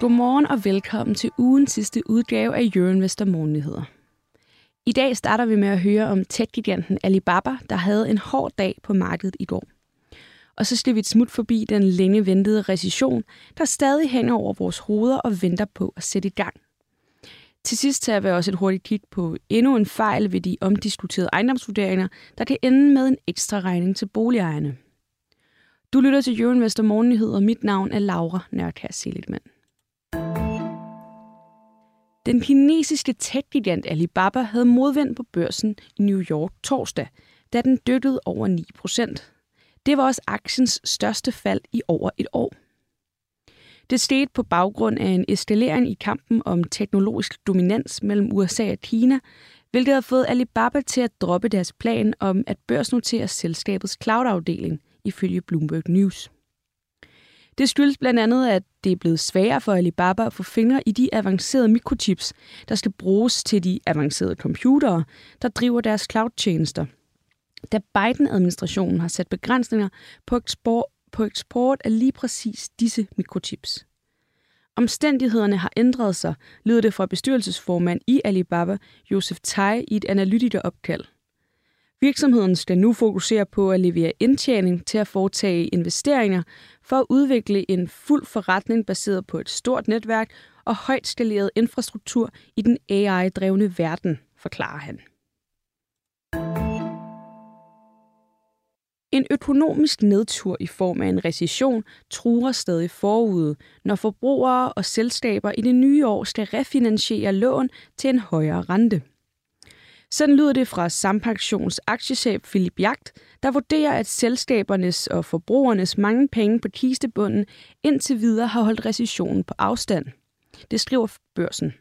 Godmorgen og velkommen til ugens sidste udgave af Jørgen Morgennyheder. I dag starter vi med at høre om tech-giganten Alibaba, der havde en hård dag på markedet i går. Og så skal vi et smut forbi den længe ventede recession, der stadig hænger over vores hoveder og venter på at sætte i gang. Til sidst tager vi også et hurtigt kig på endnu en fejl ved de omdiskuterede ejendomsvurderinger, der kan ende med en ekstra regning til boligejerne. Du lytter til Jørgen Vester Morgennyheder. Mit navn er Laura Nørkær Seligman. Den kinesiske tech-gigant Alibaba havde modvendt på børsen i New York torsdag, da den dykkede over 9 procent. Det var også aktiens største fald i over et år. Det skete på baggrund af en eskalering i kampen om teknologisk dominans mellem USA og Kina, hvilket har fået Alibaba til at droppe deres plan om at børsnotere selskabets cloud-afdeling, ifølge Bloomberg News. Det skyldes blandt andet, at det er blevet sværere for Alibaba at få fingre i de avancerede mikrochips, der skal bruges til de avancerede computere, der driver deres cloud-tjenester. Da Biden-administrationen har sat begrænsninger på eksport, på eksport af lige præcis disse mikrochips. Omstændighederne har ændret sig, lyder det fra bestyrelsesformand i Alibaba, Josef Tai, i et analytikeropkald. Virksomheden skal nu fokusere på at levere indtjening til at foretage investeringer for at udvikle en fuld forretning baseret på et stort netværk og højt skaleret infrastruktur i den AI-drevne verden, forklarer han. En økonomisk nedtur i form af en recession truer stadig forude, når forbrugere og selskaber i det nye år skal refinansiere lån til en højere rente. Sådan lyder det fra Sampaktions aktiechef Philip Jagt, der vurderer, at selskabernes og forbrugernes mange penge på kistebunden indtil videre har holdt recessionen på afstand. Det skriver børsen.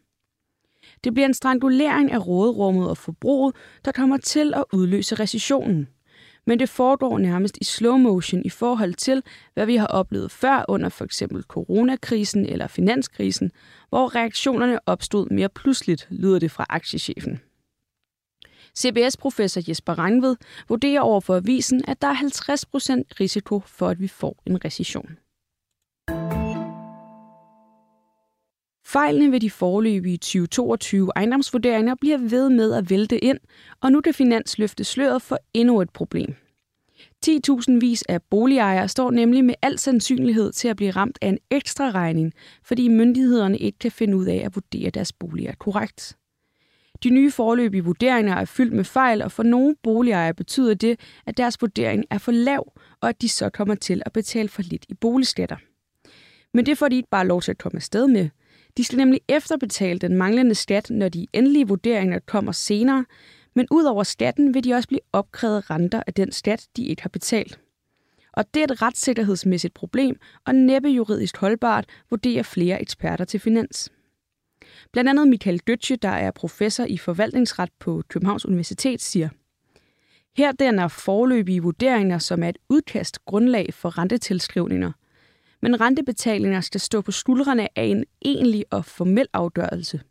Det bliver en strangulering af råderummet og forbruget, der kommer til at udløse recessionen. Men det foregår nærmest i slow motion i forhold til, hvad vi har oplevet før under for eksempel coronakrisen eller finanskrisen, hvor reaktionerne opstod mere pludseligt, lyder det fra aktiechefen. CBS-professor Jesper Rangved vurderer over for avisen, at der er 50% risiko for, at vi får en recession. Fejlene ved de forløbige 2022 ejendomsvurderinger bliver ved med at vælte ind, og nu kan Finans løfte sløret for endnu et problem. 10.000 vis af boligejere står nemlig med al sandsynlighed til at blive ramt af en ekstra regning, fordi myndighederne ikke kan finde ud af at vurdere deres boliger korrekt. De nye forløbige vurderinger er fyldt med fejl, og for nogle boligejere betyder det, at deres vurdering er for lav, og at de så kommer til at betale for lidt i boligskatter. Men det får de ikke bare lov til at komme afsted med. De skal nemlig efterbetale den manglende skat, når de endelige vurderinger kommer senere, men ud over skatten vil de også blive opkrævet renter af den skat, de ikke har betalt. Og det er et retssikkerhedsmæssigt problem, og næppe juridisk holdbart, vurderer flere eksperter til finans. Blandt andet Michael Døtje, der er professor i forvaltningsret på Københavns Universitet, siger, her er forløbige vurderinger, som er et udkast grundlag for rentetilskrivninger. Men rentebetalinger skal stå på skuldrene af en egentlig og formel afgørelse.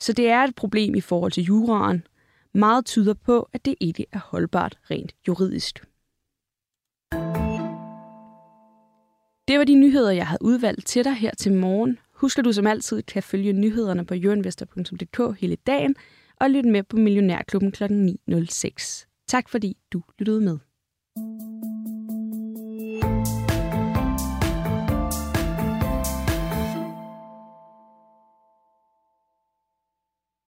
Så det er et problem i forhold til juraen. Meget tyder på, at det ikke er holdbart rent juridisk. Det var de nyheder, jeg havde udvalgt til dig her til morgen. Husk, at du som altid kan følge nyhederne på jørinvestor.dk hele dagen og lytte med på Millionærklubben kl. 9.06. Tak fordi du lyttede med.